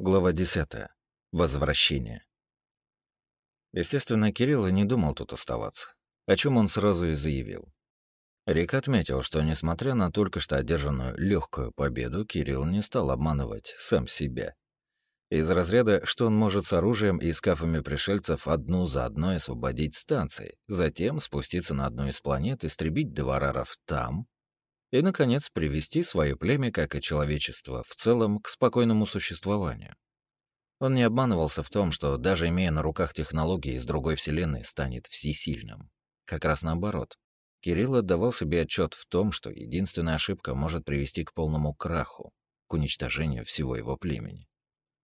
Глава 10. Возвращение. Естественно, Кирилл и не думал тут оставаться, о чем он сразу и заявил. Рик отметил, что, несмотря на только что одержанную легкую победу, Кирилл не стал обманывать сам себя. Из разряда, что он может с оружием и скафами пришельцев одну за одной освободить станции, затем спуститься на одну из планет, истребить девараров там, и, наконец, привести свое племя, как и человечество, в целом к спокойному существованию. Он не обманывался в том, что даже имея на руках технологии из другой вселенной, станет всесильным. Как раз наоборот. Кирилл отдавал себе отчет в том, что единственная ошибка может привести к полному краху, к уничтожению всего его племени.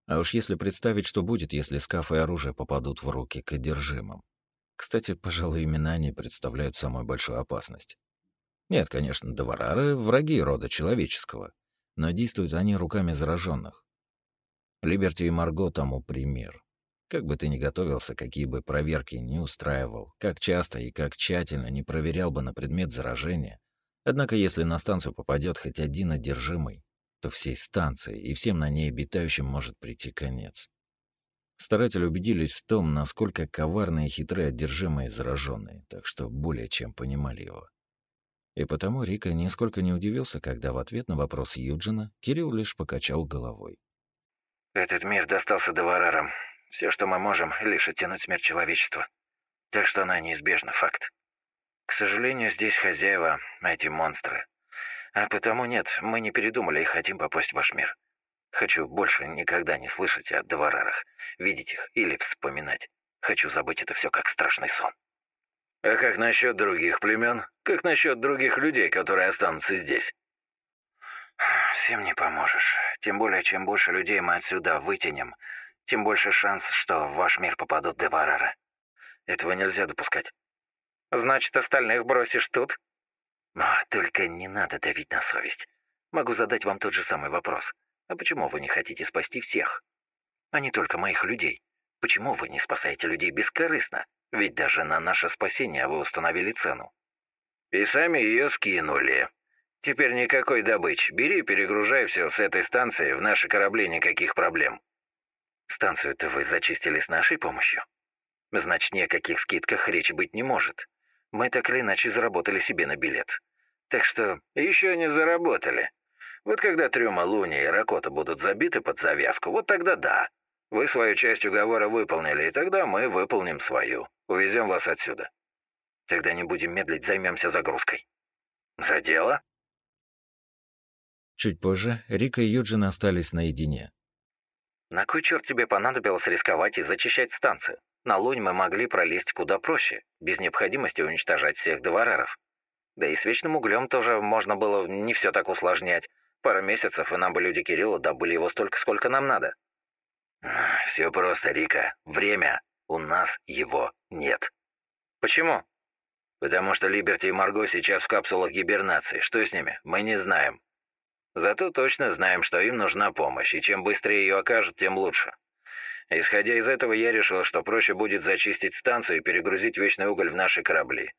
А уж если представить, что будет, если скафы и оружие попадут в руки к одержимым. Кстати, пожалуй, именно они представляют самую большую опасность. Нет, конечно, доварары — враги рода человеческого, но действуют они руками зараженных. Либерти и Марго тому пример. Как бы ты ни готовился, какие бы проверки ни устраивал, как часто и как тщательно не проверял бы на предмет заражения, однако если на станцию попадет хоть один одержимый, то всей станции и всем на ней обитающим может прийти конец. Старатели убедились в том, насколько коварные и хитрые одержимые зараженные, так что более чем понимали его. И потому Рика нисколько не удивился, когда в ответ на вопрос Юджина Кирилл лишь покачал головой. «Этот мир достался Деварарам. Все, что мы можем, лишь оттянуть смерть человечества. Так что она неизбежна, факт. К сожалению, здесь хозяева, эти монстры. А потому нет, мы не передумали и хотим попасть в ваш мир. Хочу больше никогда не слышать о Деварарах, видеть их или вспоминать. Хочу забыть это все как страшный сон». А как насчет других племен? Как насчет других людей, которые останутся здесь? Всем не поможешь. Тем более, чем больше людей мы отсюда вытянем, тем больше шанс, что в ваш мир попадут деварары. Этого нельзя допускать. Значит, остальных бросишь тут? Но только не надо давить на совесть. Могу задать вам тот же самый вопрос. А почему вы не хотите спасти всех? А не только моих людей. Почему вы не спасаете людей бескорыстно? Ведь даже на наше спасение вы установили цену. И сами ее скинули. Теперь никакой добычи. Бери, перегружай все с этой станции, в наши корабли никаких проблем. Станцию-то вы зачистили с нашей помощью? Значит, ни о каких скидках речи быть не может. Мы так или иначе заработали себе на билет. Так что еще не заработали. Вот когда трюма Луни и Ракота будут забиты под завязку, вот тогда да. Вы свою часть уговора выполнили, и тогда мы выполним свою. Увезем вас отсюда. Тогда не будем медлить, займемся загрузкой. За дело?» Чуть позже Рика и Юджин остались наедине. «На кой черт тебе понадобилось рисковать и зачищать станцию? На Лунь мы могли пролезть куда проще, без необходимости уничтожать всех двораров. Да и с вечным углем тоже можно было не все так усложнять. Пара месяцев, и нам бы люди Кирилла добыли его столько, сколько нам надо». «Все просто, Рика. Время. У нас его нет». «Почему?» «Потому что Либерти и Марго сейчас в капсулах гибернации. Что с ними? Мы не знаем. Зато точно знаем, что им нужна помощь, и чем быстрее ее окажут, тем лучше. Исходя из этого, я решил, что проще будет зачистить станцию и перегрузить вечный уголь в наши корабли.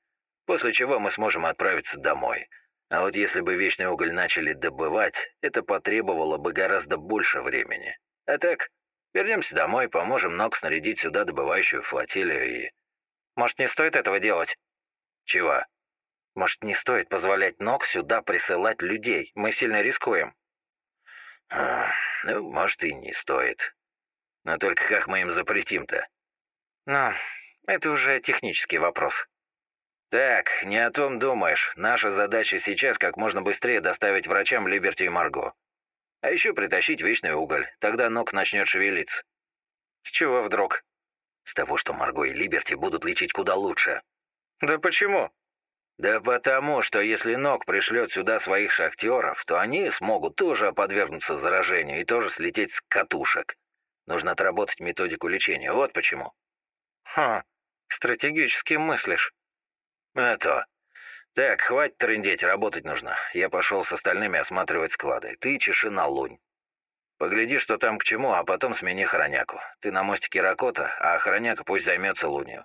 После чего мы сможем отправиться домой. А вот если бы вечный уголь начали добывать, это потребовало бы гораздо больше времени. А так, Вернемся домой, поможем Нок снарядить сюда добывающую флотилию и... Может, не стоит этого делать? Чего? Может, не стоит позволять Нок сюда присылать людей? Мы сильно рискуем. А, ну, может, и не стоит. Но только как мы им запретим-то? Ну, это уже технический вопрос. Так, не о том думаешь. Наша задача сейчас как можно быстрее доставить врачам Либерти и Марго. А еще притащить вечный уголь. Тогда ног начнет шевелиться. С чего вдруг? С того, что Марго и Либерти будут лечить куда лучше. Да почему? Да потому, что если Ног пришлет сюда своих шахтеров, то они смогут тоже подвергнуться заражению и тоже слететь с катушек. Нужно отработать методику лечения, вот почему. Ха, стратегически мыслишь. А то. «Так, хватит трындеть, работать нужно. Я пошел с остальными осматривать склады. Ты чеши на лунь. Погляди, что там к чему, а потом смени хороняку. Ты на мостике Ракота, а хороняка пусть займется лунью.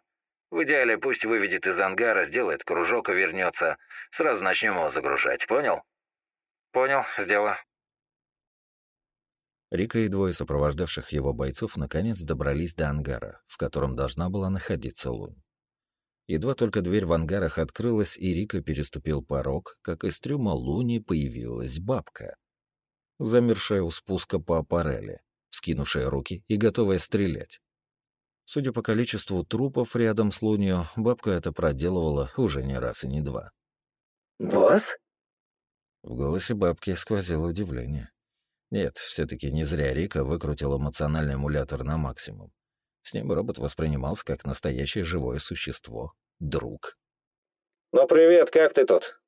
В идеале пусть выведет из ангара, сделает кружок и вернется. Сразу начнем его загружать, понял?» «Понял, сделаю». Рика и двое сопровождавших его бойцов наконец добрались до ангара, в котором должна была находиться Лунь. Едва только дверь в ангарах открылась, и Рика переступил порог, как из трюма Луни появилась бабка, замершая у спуска по аппарели, скинувшая руки и готовая стрелять. Судя по количеству трупов рядом с Лунью, бабка это проделывала уже не раз и не два. «Босс?» В голосе бабки сквозило удивление. Нет, все таки не зря Рика выкрутил эмоциональный эмулятор на максимум. С ним робот воспринимался как настоящее живое существо, друг. «Ну привет, как ты тут?»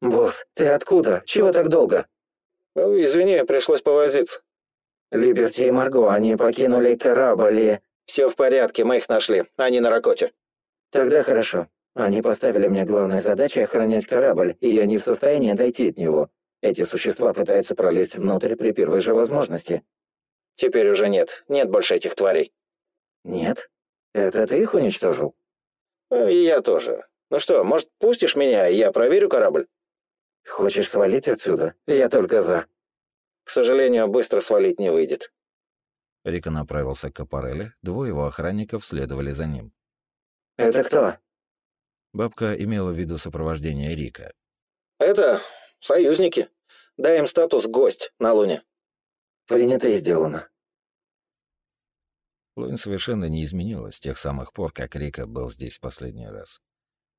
«Босс, ты откуда? Чего так долго?» «Ну, извини, пришлось повозиться». «Либерти и Марго, они покинули корабль и...» «Все в порядке, мы их нашли. Они на Ракоте». «Тогда хорошо. Они поставили мне главной задачей охранять корабль, и я не в состоянии дойти от него. Эти существа пытаются пролезть внутрь при первой же возможности. Теперь уже нет. Нет больше этих тварей. Нет? Это ты их уничтожил? Ну, и я тоже. Ну что, может, пустишь меня, и я проверю корабль? Хочешь свалить отсюда? Я только за. К сожалению, быстро свалить не выйдет. Рика направился к аппарели, двое его охранников следовали за ним. «Это кто?» Бабка имела в виду сопровождение Рика. «Это Союзники. Дай им статус «гость» на Луне. Принято и сделано. Лунь совершенно не изменилась с тех самых пор, как Рика был здесь в последний раз.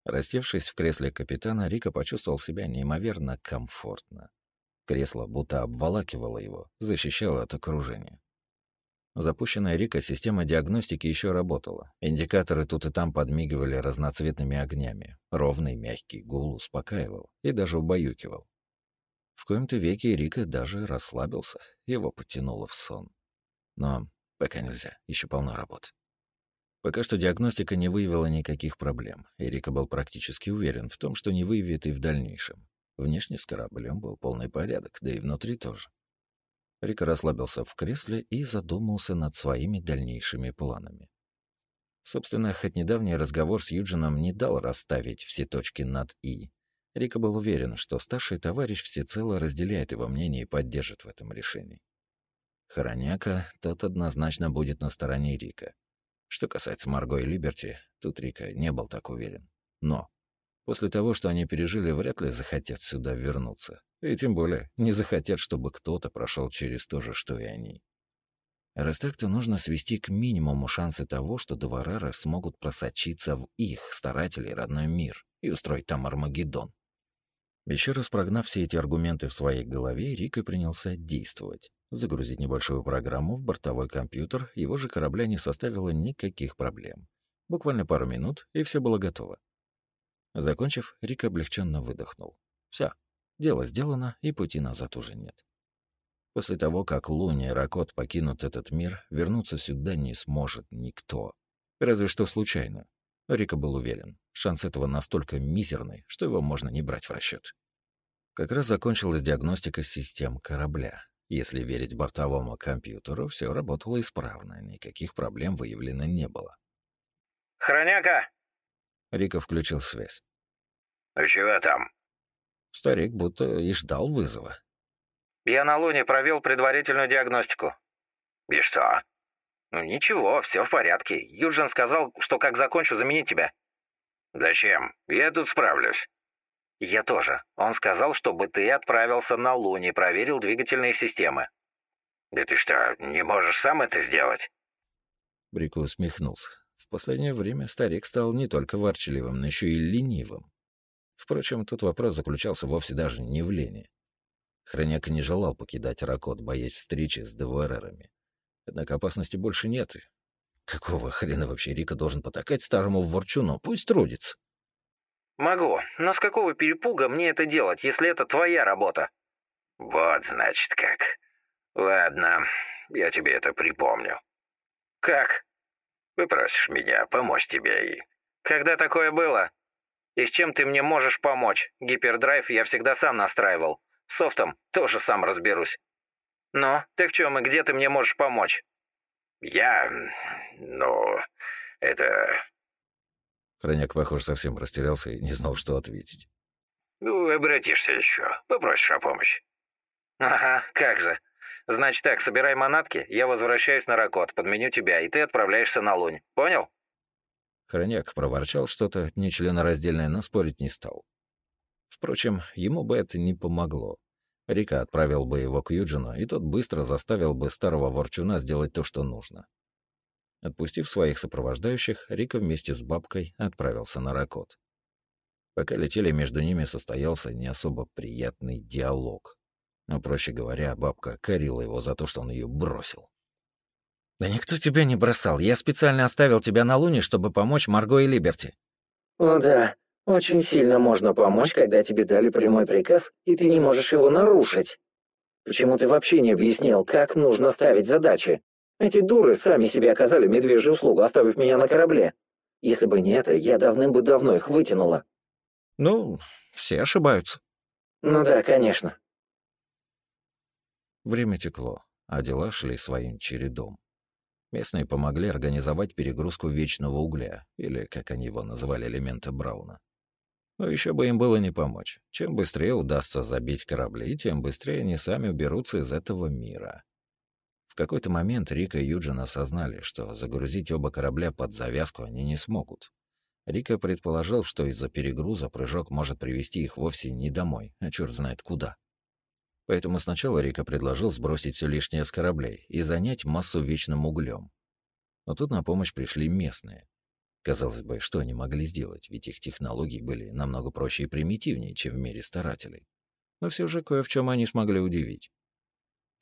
Растевшись в кресле капитана, Рика почувствовал себя неимоверно комфортно. Кресло будто обволакивало его, защищало от окружения. Запущенная Рика система диагностики еще работала. Индикаторы тут и там подмигивали разноцветными огнями. Ровный мягкий гул успокаивал и даже убаюкивал. В коем-то веке Рика даже расслабился, его потянуло в сон. Но пока нельзя, еще полно работ. Пока что диагностика не выявила никаких проблем, и Рика был практически уверен в том, что не выявит и в дальнейшем. Внешне с кораблем был полный порядок, да и внутри тоже. Рика расслабился в кресле и задумался над своими дальнейшими планами. Собственно, хоть недавний разговор с Юджином не дал расставить все точки над «и», Рика был уверен, что старший товарищ всецело разделяет его мнение и поддержит в этом решении. Хороняка, тот однозначно будет на стороне Рика. Что касается Марго и Либерти, тут Рика не был так уверен. Но после того, что они пережили, вряд ли захотят сюда вернуться. И тем более не захотят, чтобы кто-то прошел через то же, что и они. Раз так, то нужно свести к минимуму шансы того, что Деварары смогут просочиться в их, старателей, родной мир и устроить там Армагеддон. Еще раз прогнав все эти аргументы в своей голове, Рика принялся действовать. Загрузить небольшую программу в бортовой компьютер его же корабля не составило никаких проблем. Буквально пару минут, и все было готово. Закончив, Рика облегченно выдохнул. Все, Дело сделано, и пути назад уже нет. После того, как Луни и Ракот покинут этот мир, вернуться сюда не сможет никто. Разве что случайно. Рика был уверен, шанс этого настолько мизерный, что его можно не брать в расчет. Как раз закончилась диагностика систем корабля. Если верить бортовому компьютеру, все работало исправно, никаких проблем выявлено не было. «Хроняка!» Рика включил связь. «Ну чего там?» Старик будто и ждал вызова. «Я на Луне провел предварительную диагностику». «И что?» «Ну ничего, все в порядке. Юджин сказал, что как закончу, заменить тебя». «Зачем? Я тут справлюсь». «Я тоже. Он сказал, чтобы ты отправился на Луне и проверил двигательные системы». «Да ты что, не можешь сам это сделать?» Брико усмехнулся. В последнее время старик стал не только ворчливым, но еще и ленивым. Впрочем, тут вопрос заключался вовсе даже не в лени. Хроняк не желал покидать Ракот, боясь встречи с ДВРРами. Однако опасности больше нет. Какого хрена вообще Рика должен потакать старому ворчуну? Пусть трудится. «Могу, но с какого перепуга мне это делать, если это твоя работа?» «Вот, значит, как. Ладно, я тебе это припомню». «Как?» «Вы меня помочь тебе и...» «Когда такое было?» И с чем ты мне можешь помочь? Гипердрайв я всегда сам настраивал. С софтом тоже сам разберусь. Ну, ты в чем и где ты мне можешь помочь? Я... ну... это... Хроняк, похоже, совсем растерялся и не знал, что ответить. Ну, обратишься еще. Попросишь о помощи. Ага, как же. Значит так, собирай манатки, я возвращаюсь на Ракот, подменю тебя, и ты отправляешься на Лунь. Понял? Хроняк проворчал что-то нечленораздельное, но спорить не стал. Впрочем, ему бы это не помогло. Рика отправил бы его к Юджину, и тот быстро заставил бы старого ворчуна сделать то, что нужно. Отпустив своих сопровождающих, Рика вместе с бабкой отправился на Ракот. Пока летели, между ними состоялся не особо приятный диалог. Но, проще говоря, бабка корила его за то, что он ее бросил. «Да никто тебя не бросал. Я специально оставил тебя на Луне, чтобы помочь Марго и Либерти». «О да, очень сильно можно помочь, когда тебе дали прямой приказ, и ты не можешь его нарушить. Почему ты вообще не объяснил, как нужно ставить задачи? Эти дуры сами себе оказали медвежью услугу, оставив меня на корабле. Если бы не это, я давным бы давно их вытянула». «Ну, все ошибаются». «Ну да, конечно». Время текло, а дела шли своим чередом. Местные помогли организовать перегрузку вечного угля, или, как они его называли, элемента Брауна. Но еще бы им было не помочь. Чем быстрее удастся забить корабли, тем быстрее они сами уберутся из этого мира. В какой-то момент Рика и Юджин осознали, что загрузить оба корабля под завязку они не смогут. Рика предположил, что из-за перегруза прыжок может привести их вовсе не домой, а черт знает куда. Поэтому сначала Рика предложил сбросить все лишнее с кораблей и занять массу вечным углем. Но тут на помощь пришли местные. Казалось бы, что они могли сделать, ведь их технологии были намного проще и примитивнее, чем в мире старателей. Но все же кое в чем они смогли удивить.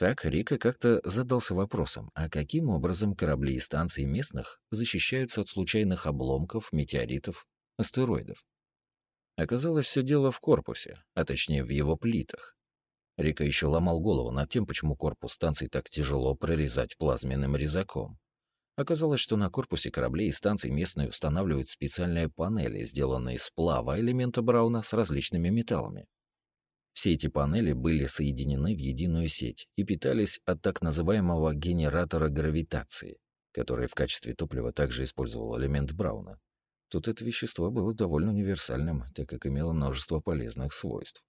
Так Рика как-то задался вопросом, а каким образом корабли и станции местных защищаются от случайных обломков, метеоритов, астероидов? Оказалось, все дело в корпусе, а точнее в его плитах. Рика еще ломал голову над тем, почему корпус станции так тяжело прорезать плазменным резаком. Оказалось, что на корпусе кораблей и станций местные устанавливают специальные панели, сделанные из сплава элемента Брауна с различными металлами. Все эти панели были соединены в единую сеть и питались от так называемого генератора гравитации, который в качестве топлива также использовал элемент Брауна. Тут это вещество было довольно универсальным, так как имело множество полезных свойств.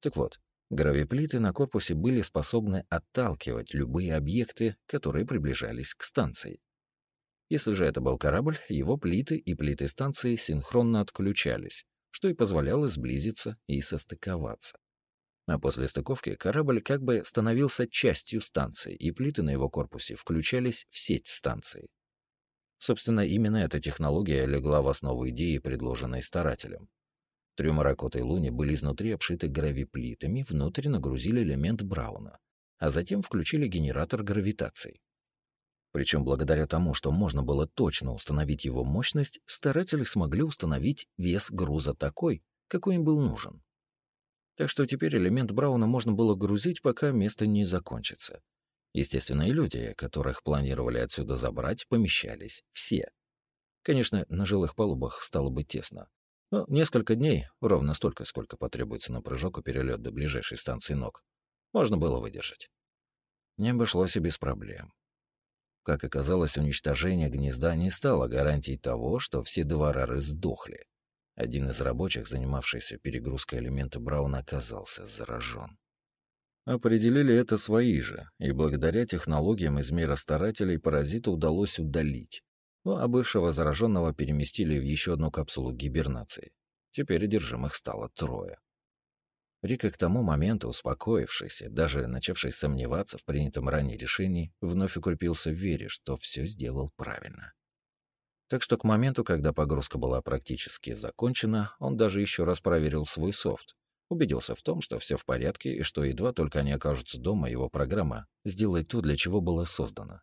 Так вот, гравиплиты на корпусе были способны отталкивать любые объекты, которые приближались к станции. Если же это был корабль, его плиты и плиты станции синхронно отключались, что и позволяло сблизиться и состыковаться. А после стыковки корабль как бы становился частью станции, и плиты на его корпусе включались в сеть станции. Собственно, именно эта технология легла в основу идеи, предложенной старателем. Трюмы Ракота и Луни были изнутри обшиты гравиплитами, внутрь нагрузили элемент Брауна, а затем включили генератор гравитации. Причем благодаря тому, что можно было точно установить его мощность, старатели смогли установить вес груза такой, какой им был нужен. Так что теперь элемент Брауна можно было грузить, пока место не закончится. Естественно, и люди, которых планировали отсюда забрать, помещались все. Конечно, на жилых палубах стало бы тесно. Но несколько дней, ровно столько, сколько потребуется на прыжок и перелет до ближайшей станции ног, можно было выдержать. Не обошлось и без проблем. Как оказалось, уничтожение гнезда не стало гарантией того, что все дварары сдохли. Один из рабочих, занимавшийся перегрузкой элемента Брауна, оказался заражен. Определили это свои же, и благодаря технологиям из мира старателей паразита удалось удалить. Ну, а бывшего зараженного переместили в еще одну капсулу гибернации. Теперь одержимых стало трое. Рика к тому моменту, успокоившийся, даже начавший сомневаться в принятом ранее решении, вновь укрепился в вере, что все сделал правильно. Так что к моменту, когда погрузка была практически закончена, он даже еще раз проверил свой софт, убедился в том, что все в порядке и что едва только они окажутся дома, его программа сделает то, для чего была создана.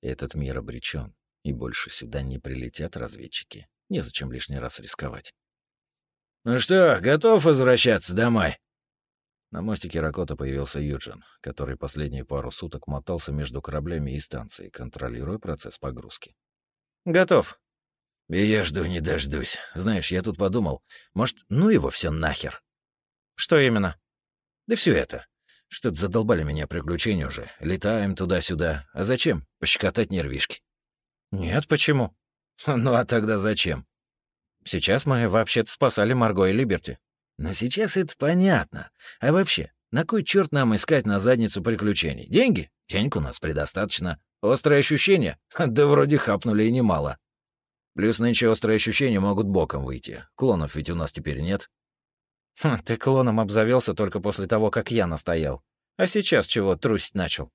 Этот мир обречен, и больше сюда не прилетят разведчики. Незачем лишний раз рисковать. «Ну что, готов возвращаться домой?» На мостике Ракота появился Юджин, который последние пару суток мотался между кораблями и станцией, контролируя процесс погрузки. «Готов». «И я жду не дождусь. Знаешь, я тут подумал, может, ну его все нахер?» «Что именно?» «Да все это. Что-то задолбали меня приключения уже. Летаем туда-сюда. А зачем? Пощекотать нервишки». «Нет, почему?» «Ну а тогда зачем?» «Сейчас мы вообще-то спасали Марго и Либерти». Но сейчас это понятно. А вообще, На кой черт нам искать на задницу приключений? Деньги? Денег у нас предостаточно. Острые ощущения? Да вроде хапнули и немало. Плюс нынче острые ощущения могут боком выйти. Клонов ведь у нас теперь нет. Хм, ты клоном обзавелся только после того, как я настоял. А сейчас чего трусить начал?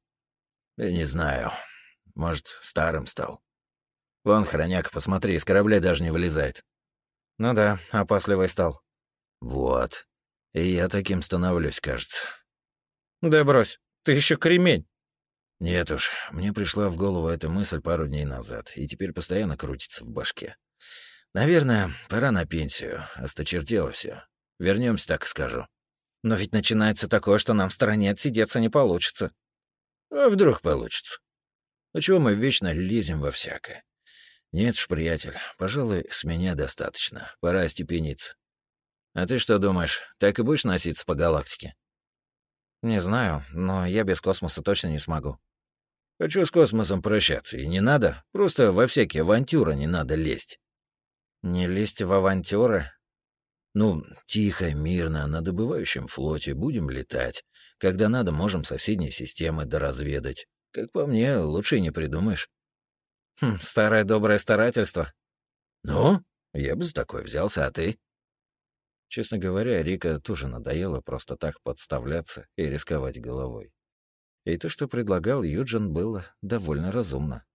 Я не знаю. Может, старым стал. Вон, хроняк, посмотри, из корабля даже не вылезает. Ну да, опасливый стал. Вот. И я таким становлюсь, кажется. Да брось, ты еще кремень. Нет уж, мне пришла в голову эта мысль пару дней назад, и теперь постоянно крутится в башке. Наверное, пора на пенсию, осточертело все. Вернемся, так скажу. Но ведь начинается такое, что нам в стороне отсидеться не получится. А вдруг получится? А чего мы вечно лезем во всякое? Нет ж, приятель, пожалуй, с меня достаточно. Пора остепениться. А ты что думаешь, так и будешь носиться по галактике? Не знаю, но я без космоса точно не смогу. Хочу с космосом прощаться, и не надо. Просто во всякие авантюры не надо лезть. Не лезть в авантюры? Ну, тихо, мирно, на добывающем флоте будем летать. Когда надо, можем соседние системы доразведать. Как по мне, лучше не придумаешь. Хм, старое доброе старательство. Ну, я бы за такое взялся, а ты? Честно говоря, Рика тоже надоело просто так подставляться и рисковать головой. И то, что предлагал Юджин, было довольно разумно.